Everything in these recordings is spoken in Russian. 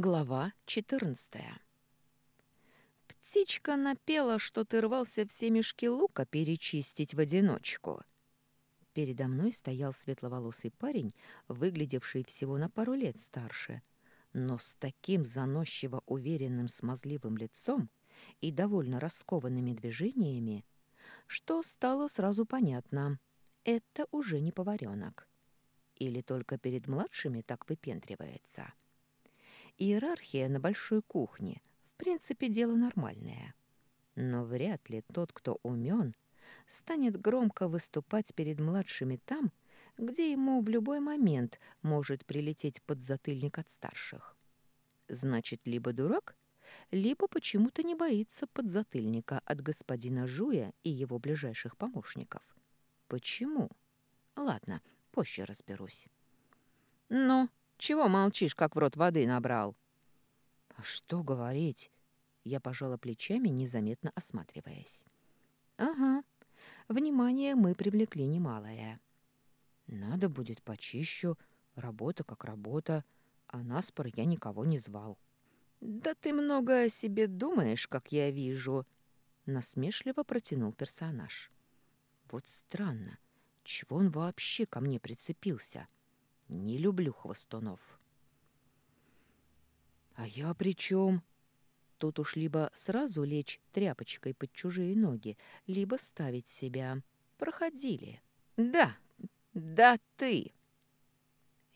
Глава 14 Птичка напела, что ты рвался все мешки лука перечистить в одиночку. Передо мной стоял светловолосый парень, выглядевший всего на пару лет старше, но с таким заносчиво уверенным смазливым лицом и довольно раскованными движениями, что стало сразу понятно — это уже не поваренок. Или только перед младшими так выпендривается — Иерархия на большой кухне в принципе дело нормальное. Но вряд ли тот, кто умен, станет громко выступать перед младшими там, где ему в любой момент может прилететь подзатыльник от старших. Значит, либо дурак, либо почему-то не боится подзатыльника от господина Жуя и его ближайших помощников. Почему? Ладно, позже разберусь. «Ну, чего молчишь, как в рот воды набрал?» «А что говорить?» Я пожала плечами, незаметно осматриваясь. «Ага, внимание мы привлекли немалое. Надо будет почищу, работа как работа, а наспор я никого не звал». «Да ты много о себе думаешь, как я вижу», — насмешливо протянул персонаж. «Вот странно, чего он вообще ко мне прицепился?» Не люблю хвостунов. А я при чем? Тут уж либо сразу лечь тряпочкой под чужие ноги, либо ставить себя. Проходили. Да, да ты.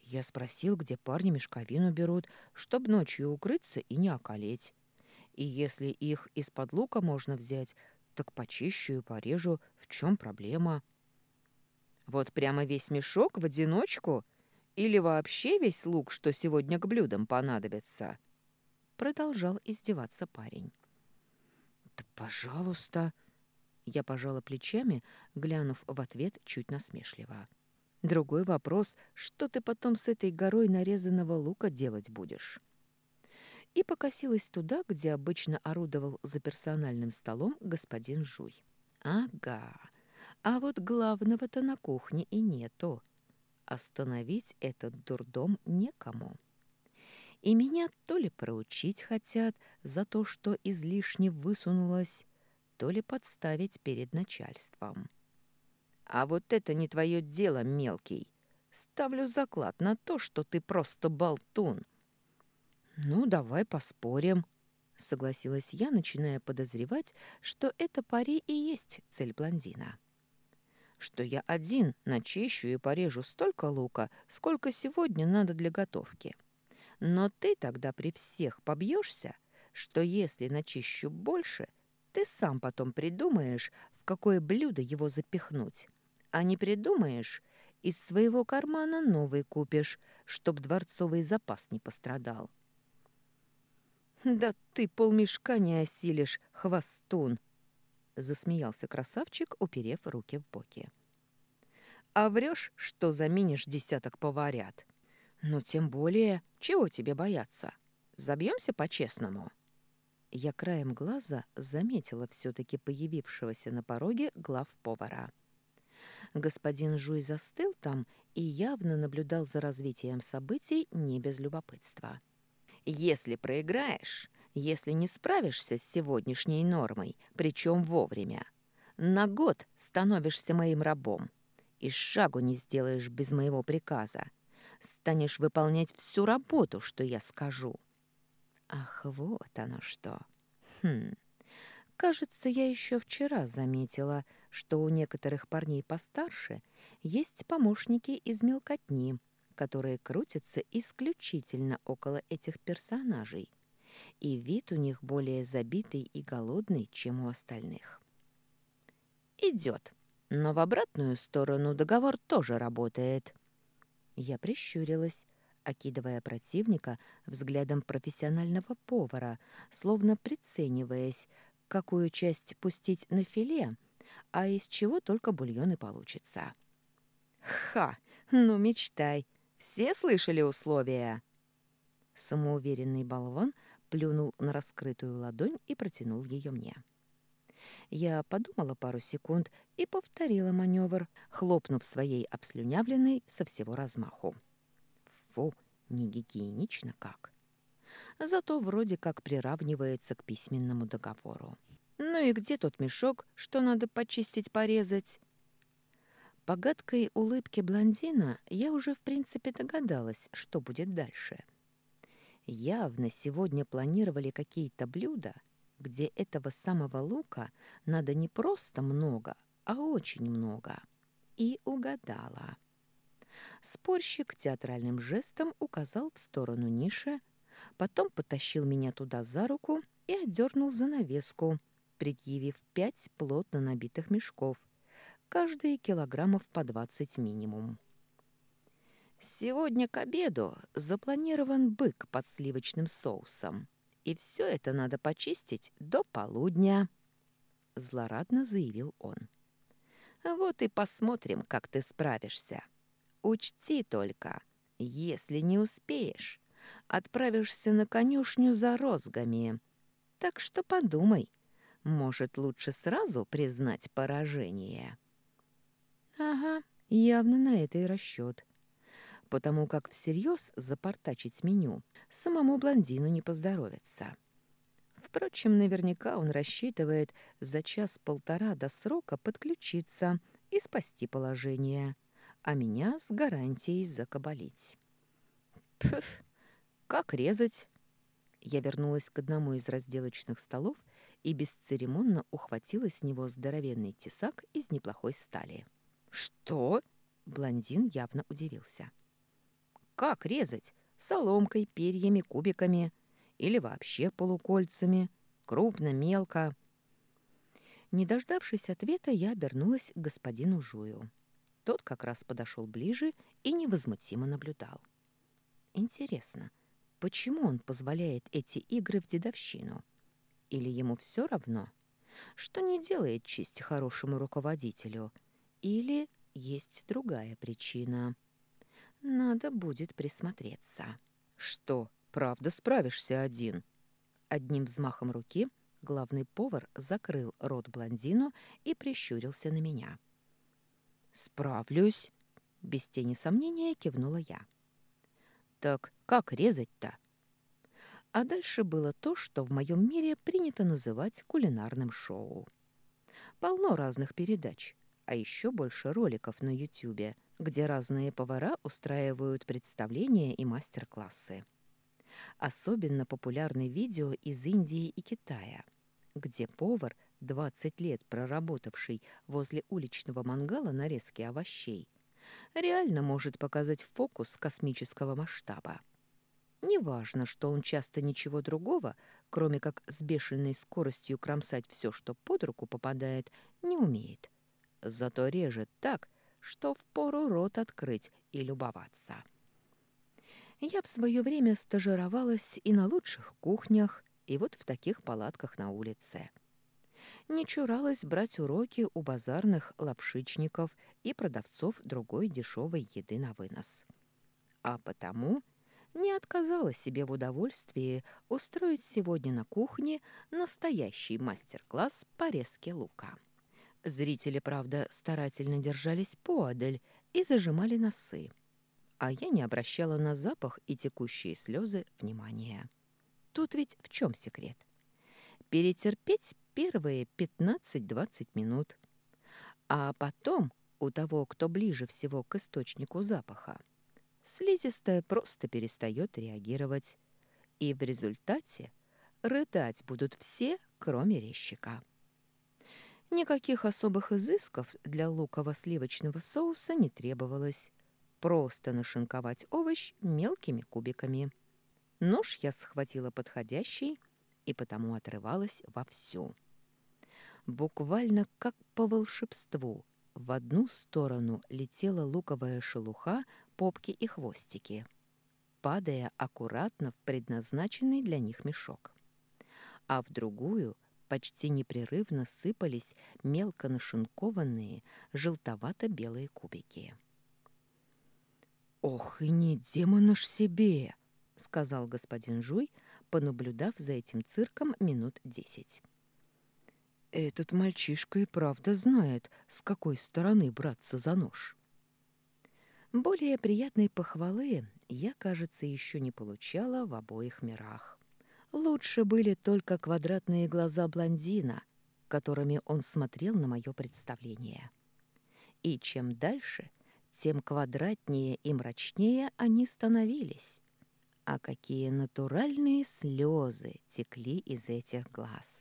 Я спросил, где парни мешковину берут, чтоб ночью укрыться и не околеть. И если их из-под лука можно взять, так почищу и порежу. В чем проблема? Вот прямо весь мешок в одиночку? Или вообще весь лук, что сегодня к блюдам понадобится?» Продолжал издеваться парень. «Да пожалуйста!» Я пожала плечами, глянув в ответ чуть насмешливо. «Другой вопрос, что ты потом с этой горой нарезанного лука делать будешь?» И покосилась туда, где обычно орудовал за персональным столом господин Жуй. «Ага, а вот главного-то на кухне и нету. Остановить этот дурдом некому. И меня то ли проучить хотят за то, что излишне высунулась, то ли подставить перед начальством. А вот это не твое дело, мелкий. Ставлю заклад на то, что ты просто болтун. Ну, давай поспорим, согласилась я, начиная подозревать, что это пари и есть цель блондина что я один начищу и порежу столько лука, сколько сегодня надо для готовки. Но ты тогда при всех побьешься, что если начищу больше, ты сам потом придумаешь, в какое блюдо его запихнуть. А не придумаешь, из своего кармана новый купишь, чтоб дворцовый запас не пострадал. «Да ты полмешка не осилишь, хвостун!» — засмеялся красавчик, уперев руки в боки. «А врешь, что заменишь десяток поварят?» «Ну, тем более, чего тебе бояться? Забьемся по-честному?» Я краем глаза заметила все-таки появившегося на пороге главповара. Господин Жуй застыл там и явно наблюдал за развитием событий не без любопытства. «Если проиграешь, если не справишься с сегодняшней нормой, причем вовремя. На год становишься моим рабом. И шагу не сделаешь без моего приказа. Станешь выполнять всю работу, что я скажу. Ах, вот оно что. Хм. Кажется, я еще вчера заметила, что у некоторых парней постарше есть помощники из мелкотни, которые крутятся исключительно около этих персонажей — и вид у них более забитый и голодный, чем у остальных. «Идет, но в обратную сторону договор тоже работает». Я прищурилась, окидывая противника взглядом профессионального повара, словно прицениваясь, какую часть пустить на филе, а из чего только бульон и получится. «Ха! Ну, мечтай! Все слышали условия?» Самоуверенный болван плюнул на раскрытую ладонь и протянул ее мне. Я подумала пару секунд и повторила маневр, хлопнув своей обслюнявленной со всего размаху. Фу, не гигиенично как. зато вроде как приравнивается к письменному договору. Ну и где тот мешок, что надо почистить, порезать? По гадкой улыбке блондина я уже в принципе догадалась, что будет дальше. Явно сегодня планировали какие-то блюда, где этого самого лука надо не просто много, а очень много. И угадала. Спорщик театральным жестом указал в сторону ниши, потом потащил меня туда за руку и отдернул занавеску, предъявив пять плотно набитых мешков, каждый килограммов по двадцать минимум. Сегодня к обеду запланирован бык под сливочным соусом, и все это надо почистить до полудня, — злорадно заявил он. Вот и посмотрим, как ты справишься. Учти только, если не успеешь, отправишься на конюшню за розгами. Так что подумай, может, лучше сразу признать поражение. Ага, явно на это и расчет. Потому как всерьез запортачить меню самому блондину не поздоровится. Впрочем, наверняка он рассчитывает за час-полтора до срока подключиться и спасти положение — а меня с гарантией закабалить. Пф, как резать? Я вернулась к одному из разделочных столов и бесцеремонно ухватила с него здоровенный тесак из неплохой стали. «Что?» — блондин явно удивился. «Как резать? Соломкой, перьями, кубиками? Или вообще полукольцами? Крупно, мелко?» Не дождавшись ответа, я обернулась к господину Жую. Тот как раз подошел ближе и невозмутимо наблюдал. Интересно, почему он позволяет эти игры в дедовщину? Или ему все равно, что не делает честь хорошему руководителю? Или есть другая причина? Надо будет присмотреться. Что, правда справишься один? Одним взмахом руки главный повар закрыл рот блондину и прищурился на меня. — «Справлюсь», — без тени сомнения кивнула я. «Так как резать-то?» А дальше было то, что в моем мире принято называть кулинарным шоу. Полно разных передач, а еще больше роликов на Ютьюбе, где разные повара устраивают представления и мастер-классы. Особенно популярны видео из Индии и Китая, где повар 20 лет проработавший возле уличного мангала нарезки овощей, реально может показать фокус космического масштаба. Неважно, что он часто ничего другого, кроме как с бешеной скоростью кромсать все, что под руку попадает, не умеет. Зато режет так, что впору рот открыть и любоваться. Я в свое время стажировалась и на лучших кухнях, и вот в таких палатках на улице не чуралась брать уроки у базарных лапшичников и продавцов другой дешевой еды на вынос. А потому не отказала себе в удовольствии устроить сегодня на кухне настоящий мастер-класс по резке лука. Зрители, правда, старательно держались поодаль и зажимали носы, а я не обращала на запах и текущие слезы внимания. Тут ведь в чем секрет? Перетерпеть первые 15-20 минут. А потом у того, кто ближе всего к источнику запаха, слизистая просто перестает реагировать. И в результате рыдать будут все, кроме резчика. Никаких особых изысков для луково-сливочного соуса не требовалось. Просто нашинковать овощ мелкими кубиками. Нож я схватила подходящий – и потому отрывалась вовсю. Буквально как по волшебству в одну сторону летела луковая шелуха, попки и хвостики, падая аккуратно в предназначенный для них мешок. А в другую почти непрерывно сыпались мелко нашинкованные желтовато-белые кубики. «Ох, и не демона ж себе!» — сказал господин Жуй, понаблюдав за этим цирком минут десять. «Этот мальчишка и правда знает, с какой стороны браться за нож». Более приятной похвалы я, кажется, еще не получала в обоих мирах. Лучше были только квадратные глаза блондина, которыми он смотрел на мое представление. И чем дальше, тем квадратнее и мрачнее они становились. А какие натуральные слезы текли из этих глаз!